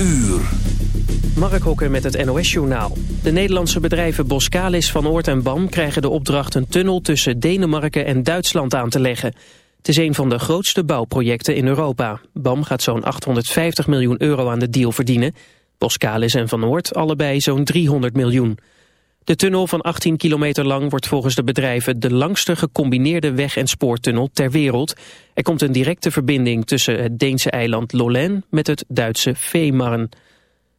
uur. Mark Hokker met het NOS-journaal. De Nederlandse bedrijven Boskalis, Van Oort en BAM krijgen de opdracht een tunnel tussen Denemarken en Duitsland aan te leggen. Het is een van de grootste bouwprojecten in Europa. BAM gaat zo'n 850 miljoen euro aan de deal verdienen. Boskalis en Van Oort allebei zo'n 300 miljoen. De tunnel van 18 kilometer lang wordt volgens de bedrijven de langste gecombineerde weg- en spoortunnel ter wereld. Er komt een directe verbinding tussen het Deense eiland Lolland met het Duitse Fehmarn.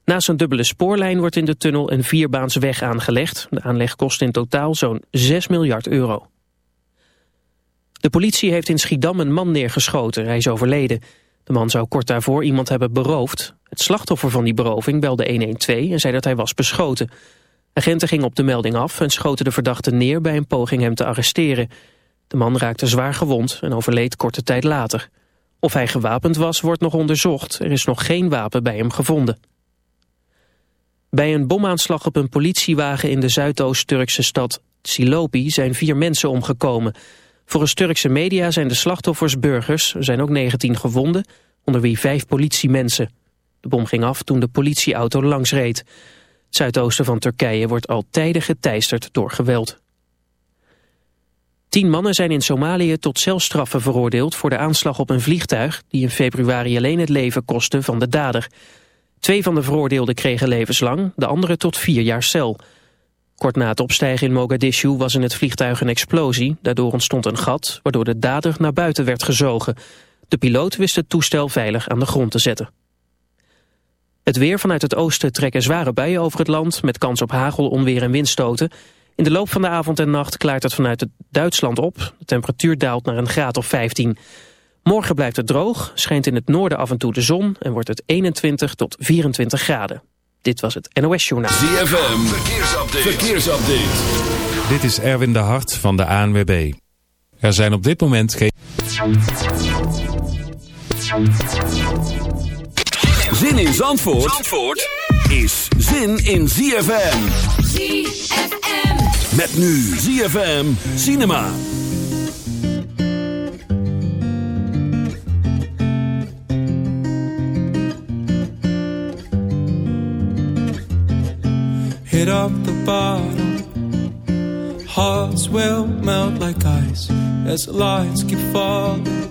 Naast een dubbele spoorlijn wordt in de tunnel een vierbaans weg aangelegd. De aanleg kost in totaal zo'n 6 miljard euro. De politie heeft in Schiedam een man neergeschoten. Hij is overleden. De man zou kort daarvoor iemand hebben beroofd. Het slachtoffer van die beroving belde 112 en zei dat hij was beschoten. Agenten gingen op de melding af en schoten de verdachte neer bij een poging hem te arresteren. De man raakte zwaar gewond en overleed korte tijd later. Of hij gewapend was, wordt nog onderzocht. Er is nog geen wapen bij hem gevonden. Bij een bomaanslag op een politiewagen in de Zuidoost-Turkse stad Silopi zijn vier mensen omgekomen. Volgens Turkse media zijn de slachtoffers burgers, er zijn ook 19 gewonden, onder wie vijf politiemensen. De bom ging af toen de politieauto langsreed. Het zuidoosten van Turkije wordt al tijden geteisterd door geweld. Tien mannen zijn in Somalië tot celstraffen veroordeeld voor de aanslag op een vliegtuig die in februari alleen het leven kostte van de dader. Twee van de veroordeelden kregen levenslang, de andere tot vier jaar cel. Kort na het opstijgen in Mogadishu was in het vliegtuig een explosie. Daardoor ontstond een gat, waardoor de dader naar buiten werd gezogen. De piloot wist het toestel veilig aan de grond te zetten. Het weer vanuit het oosten trekken zware buien over het land... met kans op hagel, onweer en windstoten. In de loop van de avond en nacht klaart het vanuit het Duitsland op. De temperatuur daalt naar een graad of 15. Morgen blijft het droog, schijnt in het noorden af en toe de zon... en wordt het 21 tot 24 graden. Dit was het NOS Journaal. ZFM, verkeersupdate. verkeersupdate. Dit is Erwin de Hart van de ANWB. Er zijn op dit moment geen... Zin in Zandvoort, Zandvoort is zin in ZFM. ZFM. Met nu ZFM Cinema. hit up the bottom. Hearts will melt like ice as the lights keep falling.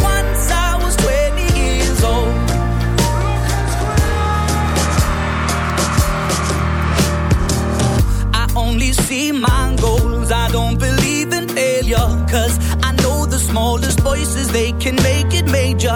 Goals, I don't believe in failure. Cause I know the smallest voices, they can make it major.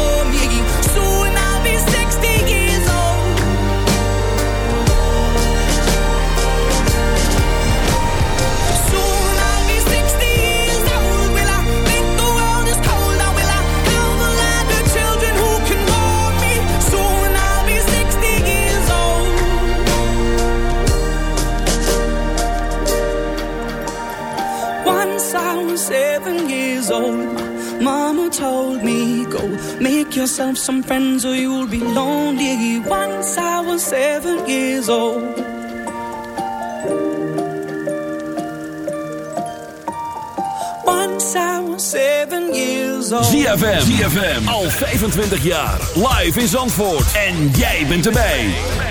make yourself some friends or you'll be lonely. Once I was seven years old. Once I. ZFM, ZFM, al 25 jaar, live in Zandvoort. En jij bent erbij.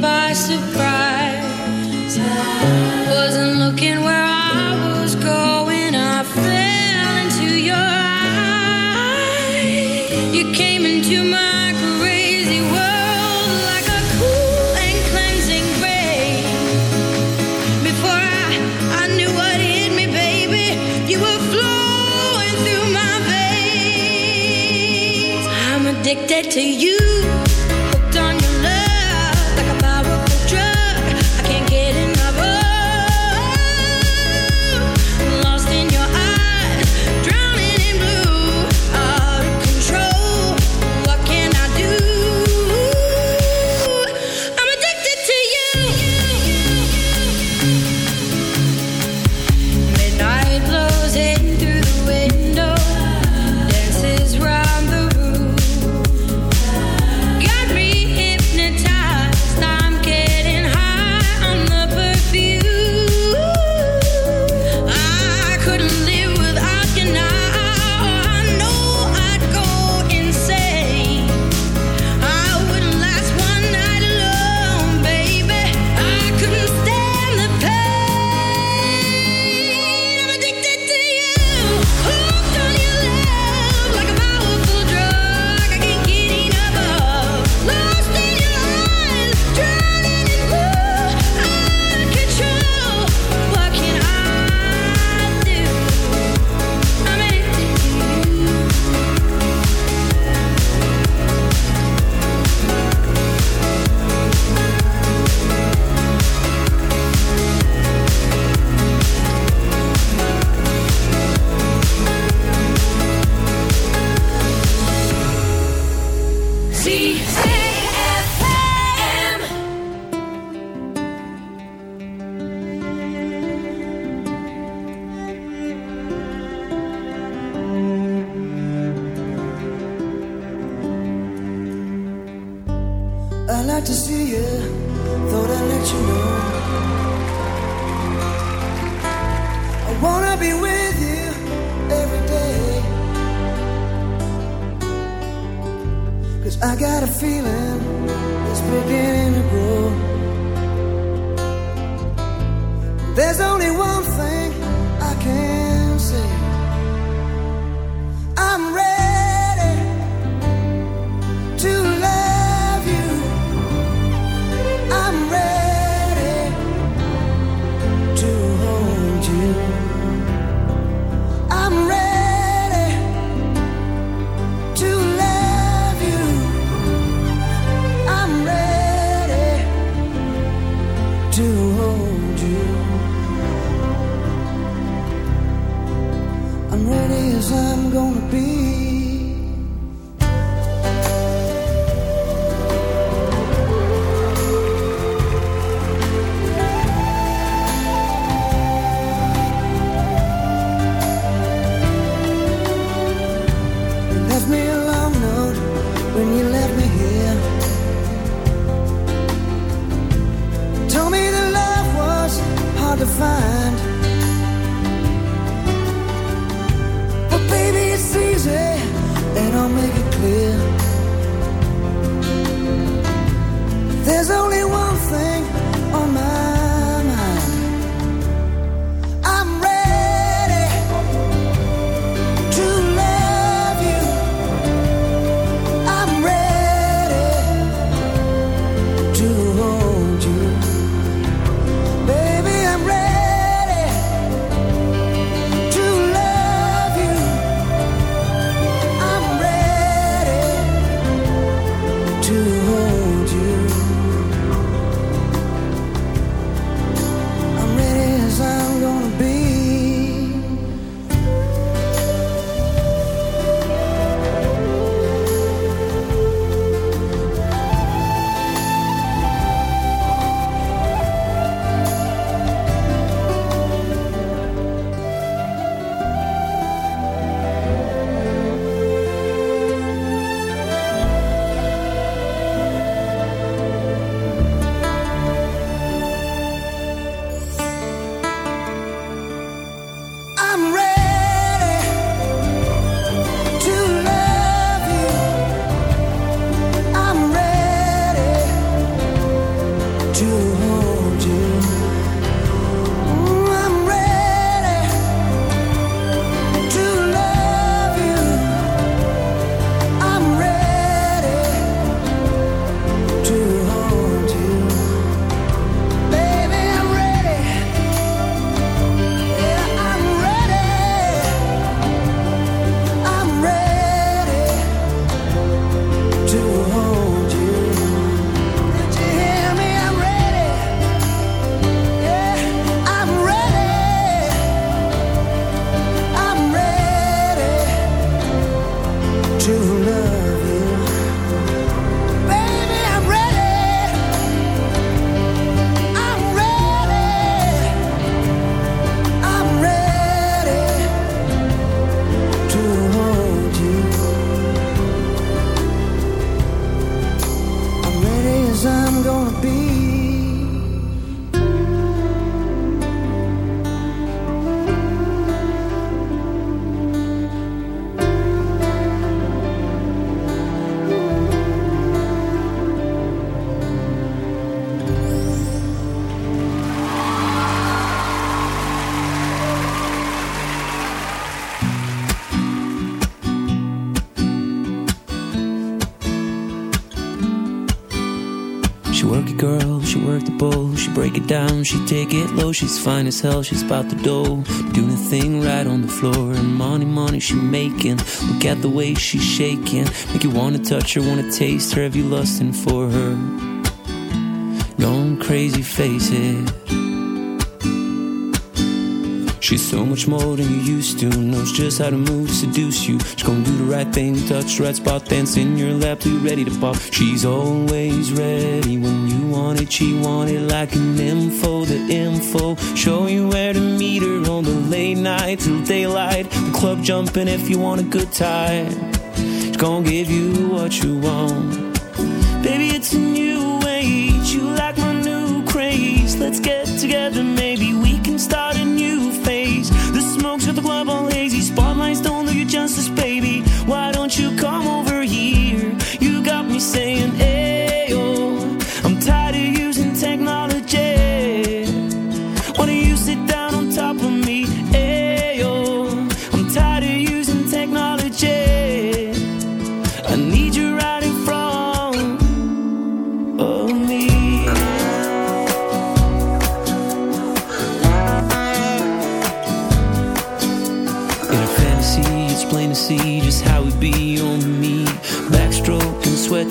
by surprise. Wasn't looking where I was going. I fell into your eyes. You came into my crazy world like I'll make it clear. She take it low. She's fine as hell, she's about the dough. Doing a thing right on the floor. And money, money she making. Look at the way she's shaking. Make you wanna touch her, wanna taste her. Have you lusting for her? Going crazy, face it. She's so much more than you used to. Knows just how to move, seduce you. She's gonna do the right thing, touch the right spot, dance in your lap you're ready to pop. She's always ready when you wanted, she wanted like an info, the info. Show you where to meet her on the late night till daylight. The club jumping if you want a good time. She's gonna give you what you want. Baby, it's a new age. You like my new craze. Let's get together, maybe we can start a new phase. The smoke's at the club all hazy. spot.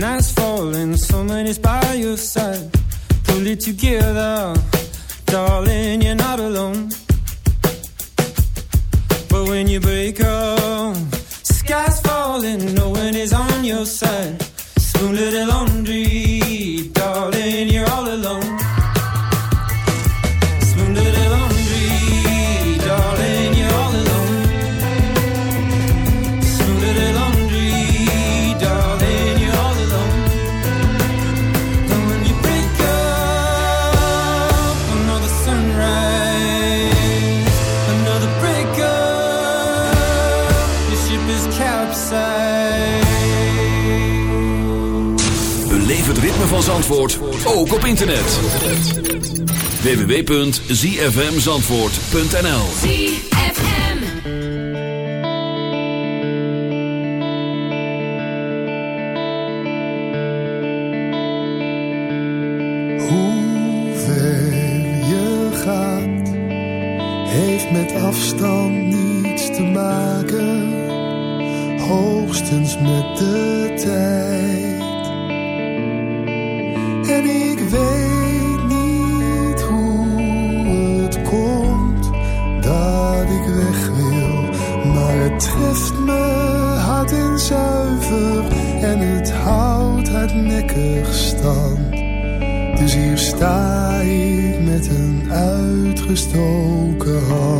Nights falling, someone is by your side. Pull it together, darling, you're not alone. Zandvoort, ook op internet. www.zfmzandvoort.nl ZFM Hoe ver je gaat, heeft met afstand opgestoken.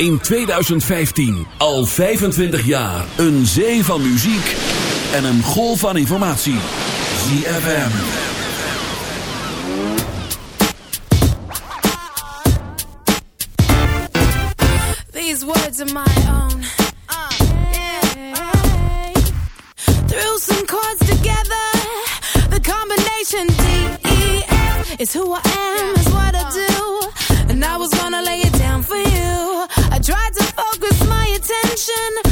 in 2015. Al 25 jaar. Een zee van muziek en een golf van informatie. ZFM. These words are my own. Yeah. Threw some chords together. The combination D-E-F is who I am. attention.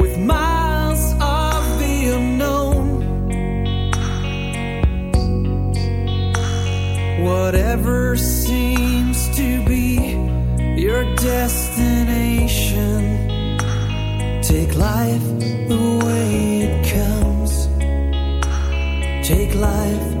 with miles of the unknown. Whatever seems to be your destination, take life the way it comes. Take life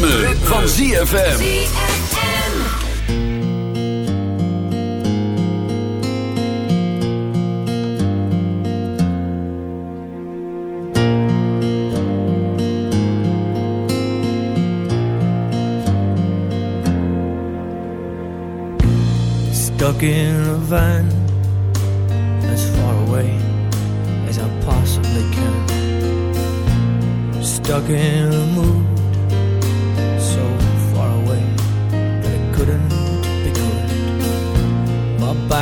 ritme, ritme. van ZFM. Stuck in a van as far away as I possibly can. Stuck in a movie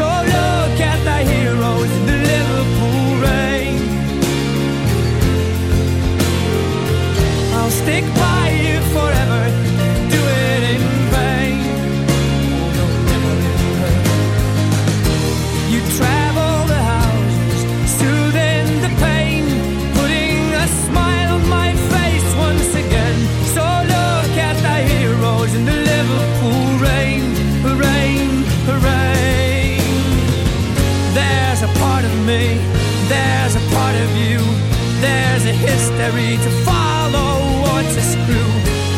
Look at heroes in the Liverpool rain. I'll stick by to follow or to screw.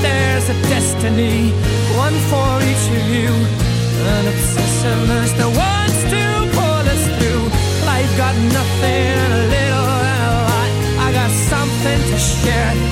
There's a destiny, one for each of you, an obsessiveness that wants to pull us through. Life got nothing, a little and a lot. I got something to share.